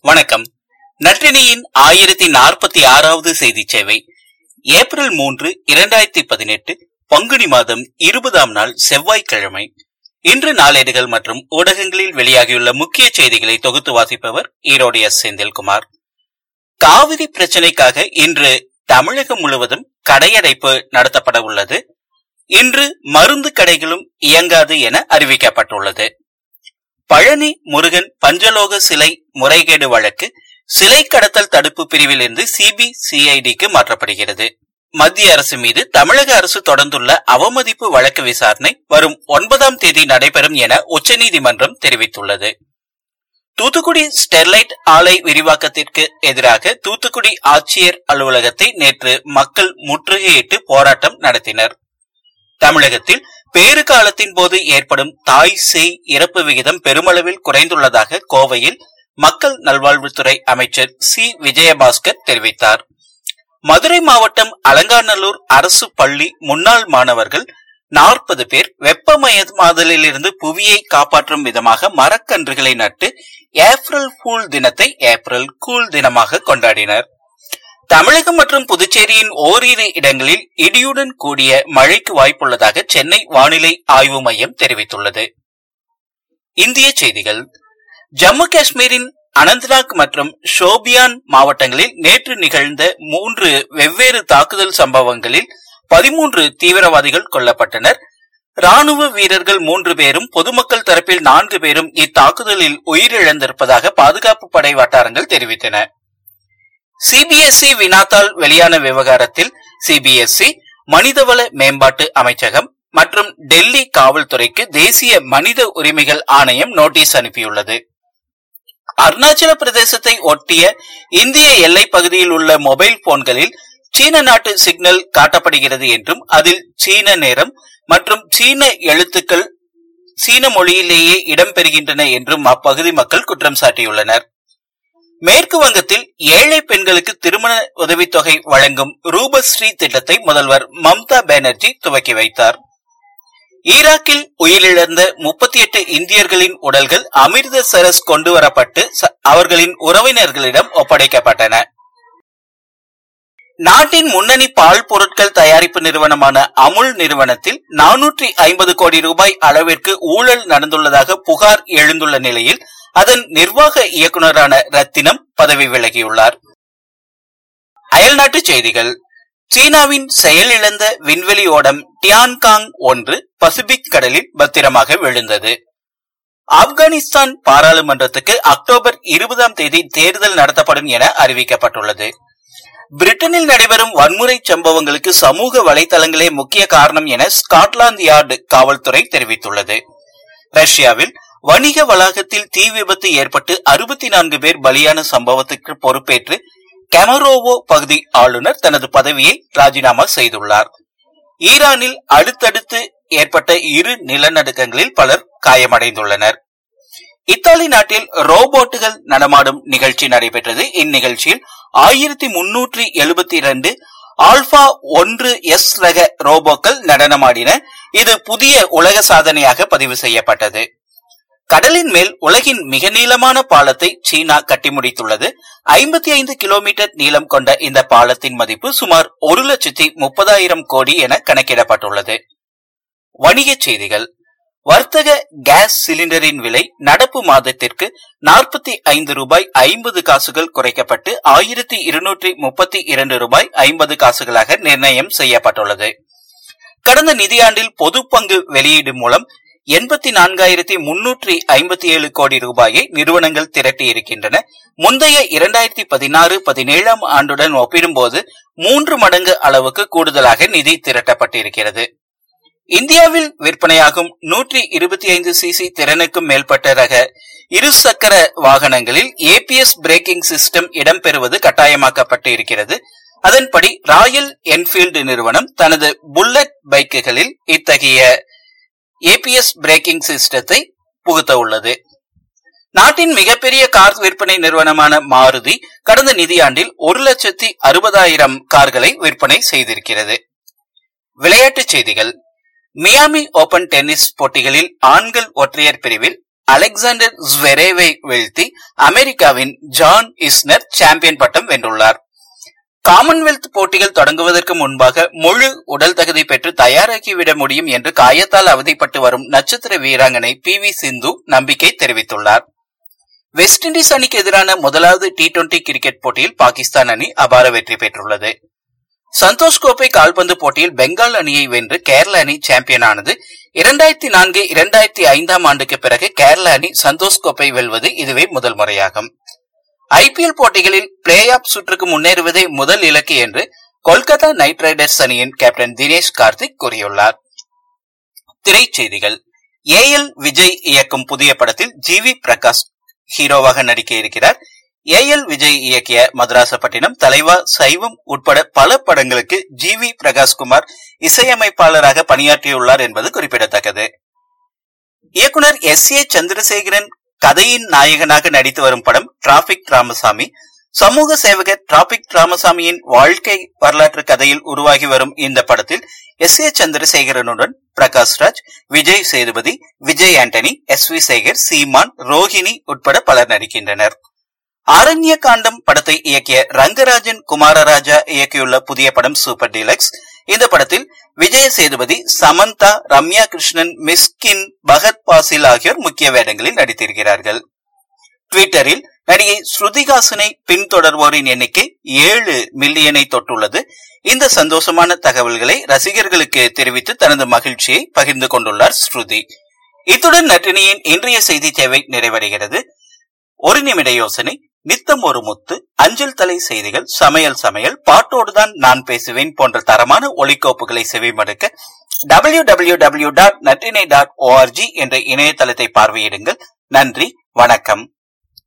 வணக்கம். நற்றினியின் ஆயிரத்தி நாற்பத்தி ஆறாவது செய்தி சேவை. ஏப்ரல் மூன்று இரண்டாயிரத்தி பதினெட்டு பங்குனி மாதம் இருபதாம் நாள் செவ்வாய்க்கிழமை. இன்று நாளேடுகள் மற்றும் ஊடகங்களில் வெளியாகியுள்ள முக்கிய செய்திகளை தொகுத்து வாசிப்பவர் ஈரோடு எஸ். செந்தில்குமார். காவிரி பிரச்சினைக்காக இன்று தமிழகம் முழுவதும் கடையடைப்பு நடத்தப்பட உள்ளது. இன்று மருந்து கடைகளும் இயங்காது என அறிவிக்கப்பட்டுள்ளது. பழனி முருகன் பஞ்சலோக சிலை முறைகேடு வழக்கு சிலை கடத்தல் தடுப்பு பிரிவில் இருந்து சிபிசிஐடிக்கு மாற்றப்படுகிறது. மத்திய அரசு மீது தமிழக அரசு தொடர்ந்துள்ள அவமதிப்பு வழக்கு விசாரணை வரும் ஒன்பதாம் தேதி நடைபெறும் என உச்சநீதிமன்றம் தெரிவித்துள்ளது. தூத்துக்குடி ஸ்டெர்லைட் ஆலை விரிவாக்கத்திற்கு எதிராக தூத்துக்குடி ஆட்சியர் அலுவலகத்தை நேற்று மக்கள் முற்றுகையிட்டு போராட்டம் நடத்தினர். தமிழகத்தில் பேறு காலத்தின் போது ஏற்படும் தாய் சேய் இறப்பு விகிதம் பெருமளவில் குறைந்துள்ளதாக கோவையில் மக்கள் நல்வாழ்வுத்துறை அமைச்சர் சி. விஜயபாஸ்கர் தெரிவித்தார். மதுரை மாவட்டம் அலங்காநல்லூர் அரசு பள்ளி முன்னாள் மாணவர்கள் நாற்பது பேர் வெப்பமயமாதலிலிருந்து புவியை காப்பாற்றும் விதமாக மரக்கன்றுகளை நட்டு ஏப்ரல் கூல் தினத்தை ஏப்ரல் கூல் தினமாக கொண்டாடினர். தமிழகம் மற்றும் புதுச்சேரியின் ஓரிரு இடங்களில் இடியுடன் கூடிய மழைக்கு வாய்ப்புள்ளதாக சென்னை வானிலை ஆய்வு மையம் தெரிவித்துள்ளது. இந்திய செய்திகள். ஜம்மு காஷ்மீரின் அனந்த்நாக் மற்றும் ஷோபியான் மாவட்டங்களில் நேற்று நிகழ்ந்த மூன்று வெவ்வேறு தாக்குதல் சம்பவங்களில் பதிமூன்று தீவிரவாதிகள் கொல்லப்பட்டனர். ராணுவ வீரர்கள் மூன்று பேரும் பொதுமக்கள் தரப்பில் நான்கு பேரும் இத்தாக்குதலில் உயிரிழந்திருப்பதாக பாதுகாப்பு படை வட்டாரங்கள் தெரிவித்தன. சிபிஎஸ்இ வினாத்தாள் வெளியான விவகாரத்தில் சிபிஎஸ்இ மனிதவள மேம்பாட்டு அமைச்சகம் மற்றும் டெல்லி காவல்துறைக்கு தேசிய மனித உரிமைகள் ஆணையம் நோட்டீஸ் அனுப்பியுள்ளது. அருணாச்சல பிரதேசத்தை ஒட்டிய இந்திய எல்லை பகுதியில் உள்ள மொபைல் போன்களில் சீன நாட்டு சிக்னல் காட்டப்படுகிறது என்றும் அதில் சீன நேரம் மற்றும் சீன எழுத்துக்கள் சீன மொழியிலேயே இடம்பெறுகின்றன என்றும் அப்பகுதி மக்கள் குற்றம் சாட்டியுள்ளனர். மேற்கு வங்கத்தில் ஏழை பெண்களுக்கு திருமண உதவித்தொகை வழங்கும் ரூபஸ்ரீ திட்டத்தை முதல்வர் மம்தா பானர்ஜி துவக்கி வைத்தார். ஈராக்கில் உயிரிழந்த முப்பத்தி எட்டு இந்தியர்களின் உடல்கள் அமிர்தசரஸ் கொண்டு வரப்பட்டு அவர்களின் உறவினர்களிடம் ஒப்படைக்கப்பட்டன. நாட்டின் முன்னணி பால் பொருட்கள் தயாரிப்பு நிறுவனமான அமுல் நிறுவனத்தில் நானூற்றி ஐம்பது கோடி ரூபாய் அளவிற்கு ஊழல் நடந்துள்ளதாக புகார் எழுந்துள்ள நிலையில் அதன் நிர்வாக இயக்குநரான ரத்தினம் பதவி விலகியுள்ளார். அயல்நாட்டு செய்திகள். சீனாவின் செயலிழந்த விண்வெளி ஓடம் டியான்காங் ஒன்று பசிபிக் கடலில் பத்திரமாக விழுந்தது. ஆப்கானிஸ்தான் பாராளுமன்றத்துக்கு அக்டோபர் இருபதாம் தேதி தேர்தல் நடத்தப்படும் என அறிவிக்கப்பட்டுள்ளது. பிரிட்டனில் நடைபெறும் வன்முறை சம்பவங்களுக்கு சமூக வலைதளங்களே முக்கிய காரணம் என ஸ்காட்லாந்து யார்டு காவல்துறை தெரிவித்துள்ளது. ரஷ்யாவில் வணிக வளாகத்தில் தீ விபத்து ஏற்பட்டு அறுபத்தி நான்கு பேர் பலியான சம்பவத்துக்கு பொறுப்பேற்று கெமரோவோ பகுதி ஆளுநர் தனது பதவியை ராஜினாமா செய்துள்ளார். ஈரானில் அடுத்தடுத்து ஏற்பட்ட இரு நிலநடுக்கங்களில் பலர் காயமடைந்துள்ளனர். இத்தாலி நாட்டில் ரோபோட்டுகள் நடமாடும் நிகழ்ச்சி நடைபெற்றது. இந்நிகழ்ச்சியில் ஆயிரத்தி முன்னூற்றி எழுபத்தி இரண்டு ஆல்பா ஒன்று எஸ் ரக ரோபோக்கள் நடனமாடின. இது புதிய உலக சாதனையாக பதிவு செய்யப்பட்டது. கடலின் மேல் உலகின் மிக நீளமான பாலத்தை சீனா கட்டி முடித்துள்ளது. ஐம்பத்தி ஐந்து கிலோமீட்டர் நீளம் கொண்ட இந்த பாலத்தின் மதிப்பு சுமார் ஒரு லட்சத்தி முப்பதாயிரம் கோடி என கணக்கிடப்பட்டுள்ளது. வணிகச் செய்திகள். வர்த்தக கேஸ் சிலிண்டரின் விலை நடப்பு மாதத்திற்கு நாற்பத்தி ஐந்து ரூபாய் ஐம்பது காசுகள் குறைக்கப்பட்டு ஆயிரத்தி இருநூற்றி முப்பத்தி இரண்டு ரூபாய் ஐம்பது காசுகளாக நிர்ணயம் செய்யப்பட்டுள்ளது. கடந்த நிதியாண்டில் பொது பங்கு வெளியீடு மூலம் எண்பத்தி நான்காயிரத்தி முன்னூற்றி ஐம்பத்தி ஏழு கோடி ரூபாயை நிறுவனங்கள் திரட்டியிருக்கின்றன. முந்தைய இரண்டாயிரத்தி பதினாறு பதினேழாம் ஆண்டுடன் ஒப்பிடும்போது மூன்று மடங்கு அளவுக்கு கூடுதலாக நிதி திரட்டப்பட்டிருக்கிறது. இந்தியாவில் விற்பனையாகும் நூற்றி இருபத்தி ஐந்து சிசி திறனுக்கும் மேற்பட்ட ரக இருசக்கர வாகனங்களில் ஏபிஎஸ் பிரேக்கிங் சிஸ்டம் இடம்பெறுவது கட்டாயமாக்கப்பட்டு இருக்கிறது அதன்படி ராயல் என்ஃபீல்டு நிறுவனம் தனது புல்லட் பைக்குகளில் இத்தகைய ஏபிஎஸ் பிரேக்கிங் சிஸ்டத்தை புகுத்த உள்ளது. நாட்டின் மிகப்பெரிய கார் விற்பனை நிறுவனமான மாருதி கடந்த நிதியாண்டில் ஒரு லட்சத்தி அறுபதாயிரம் கார்களை விற்பனை செய்திருக்கிறது. விளையாட்டுச் செய்திகள். மியாமி ஓபன் டென்னிஸ் போட்டிகளில் ஆண்கள் ஒற்றையர் பிரிவில் அலெக்சாண்டர் ஸ்வெரேவை வீழ்த்தி அமெரிக்காவின் ஜான் இஸ்னர் சாம்பியன் பட்டம் வென்றுள்ளார். காமன்வெல்த் போட்டிகள் தொடங்குவதற்கு முன்பாக முழு உடல் தகுதி பெற்று தயாராகிவிட முடியும் என்று காயத்தால் அவதிப்பட்டு வரும் நட்சத்திர வீராங்கனை பி வி சிந்து நம்பிக்கை தெரிவித்துள்ளார். வெஸ்ட் இண்டீஸ் அணிக்கு எதிரான முதலாவது டி டுவெண்டி கிரிக்கெட் போட்டியில் பாகிஸ்தான் அணி அபார வெற்றி பெற்றுள்ளது. சந்தோஷ் கோப்பை கால்பந்து போட்டியில் பெங்கால் அணியை வென்று கேரள அணி சாம்பியன் ஆனது இரண்டாயிரத்தி நான்கு இரண்டாயிரத்தி ஐந்தாம் ஆண்டுக்கு பிறகு கேரள அணி சந்தோஷ் கோப்பை வெல்வது இதுவே முதல் முறையாகும். ஐபிஎல் போட்டிகளில் பிளே ஆப் சுற்றுக்கு முன்னேறுவதே முதல் இலக்கு என்று கொல்கத்தா நைட் ரைடர்ஸ் அணியின் கேப்டன் தினேஷ் கார்த்திக் கூறியுள்ளார். திரைச்செய்திகள். ஏ எல் விஜய் இயக்கும் புதிய படத்தில் ஜி வி பிரகாஷ் ஹீரோவாக நடிக்க இருக்கிறார் ஏ எல் விஜய் இயக்கிய மதராசப்பட்டினம் தலைவா சைவம் உட்பட பல படங்களுக்கு ஜி வி பிரகாஷ்குமார் இசையமைப்பாளராக பணியாற்றியுள்ளார் என்பது குறிப்பிடத்தக்கது. இயக்குனர் எஸ் ஏ சந்திரசேகரன் கதையின் நாயகனாக நடித்து வரும் படம் டிராபிக் ராமசாமி. சமூக சேவகர் டிராபிக் ராமசாமியின் வாழ்க்கை வரலாற்று கதையில் உருவாகி வரும் இந்த படத்தில் எஸ் ஏ சந்திரசேகரனுடன் பிரகாஷ்ராஜ் விஜய் சேதுபதி விஜய் ஆண்டனி எஸ் வி சேகர் சீமான் ரோஹிணி உட்பட பலர் நடிக்கின்றனர். ஆரண்ய காண்டம் படத்தை இயக்கிய ரங்கராஜன் குமாரராஜா இயக்கியுள்ள புதிய படம் சூப்பர் டீலக்ஸ். இந்த படத்தில் விஜய சேதுபதி சமந்தா ரம்யா கிருஷ்ணன் மிஸ்கின் பகத் பாசில் ஆகியோர் முக்கிய வேடங்களில் நடித்திருக்கிறார்கள். ட்விட்டரில் நடிகை ஸ்ருதிகாசனை பின்தொடர்வோரின் எண்ணிக்கை ஏழு மில்லியனை தொட்டுள்ளது. இந்த சந்தோஷமான தகவல்களை ரசிகர்களுக்கு தெரிவித்து தனது மகிழ்ச்சியை பகிர்ந்து கொண்டுள்ளார் ஸ்ருதி. இத்துடன் நட்டினியின் இன்றைய செய்தி தேவை நிறைவடைகிறது. ஒரு நிமிட யோசனை நித்தம் ஒரு முத்து அஞ்சல் தலை செய்திகள் சமையல் சமையல் பாட்டோடுதான் நான் பேசுவேன் போன்ற தரமான ஒலிக்கோப்புகளை செவிமடுக்க டபிள்யூ டபிள்யூ டபிள்யூ டாட் நட்டினை டாட் ஓஆர்ஜி என்ற இணையதளத்தை பார்வையிடுங்கள். நன்றி வணக்கம்.